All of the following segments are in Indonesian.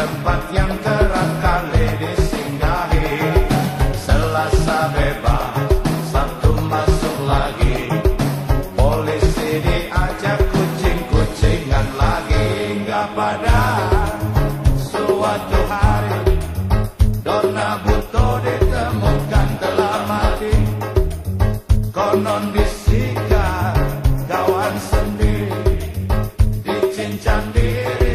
tempat yang kerap kali disinggahi. Selasa bebas Sabtu masuk lagi. Polisi diajak kucing-kucingan lagi. Nggak pada suatu hari Dona Buto ditemukan telah mati konon disikat kawan sendiri dicincang diiris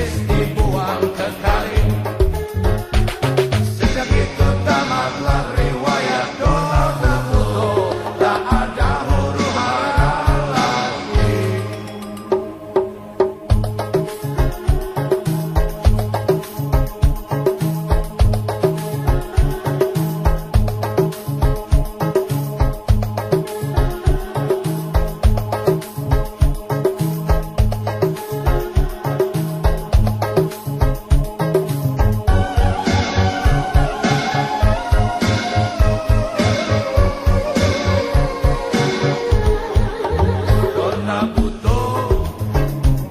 Dona Buto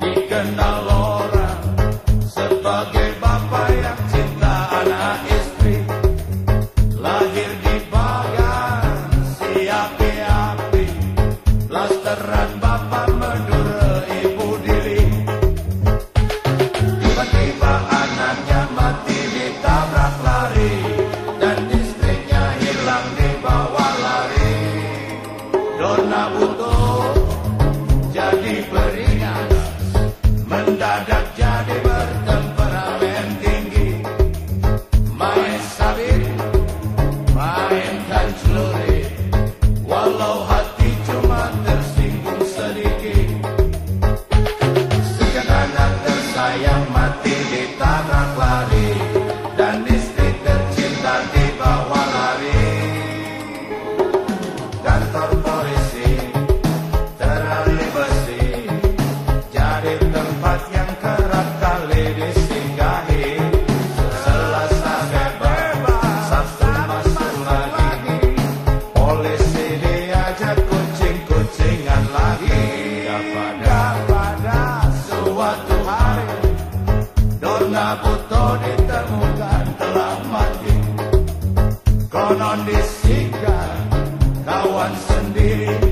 dikenal orang sebagai bapak yang cinta anak istri. Lahir di bagan si api-api blasteran bapak Madura ibu diri. Tiba-tiba anaknya mati ditabrak lari dan istrinya hilang dibawa lari. Dona Buto tersayang mati Konon disikat kawan sendiri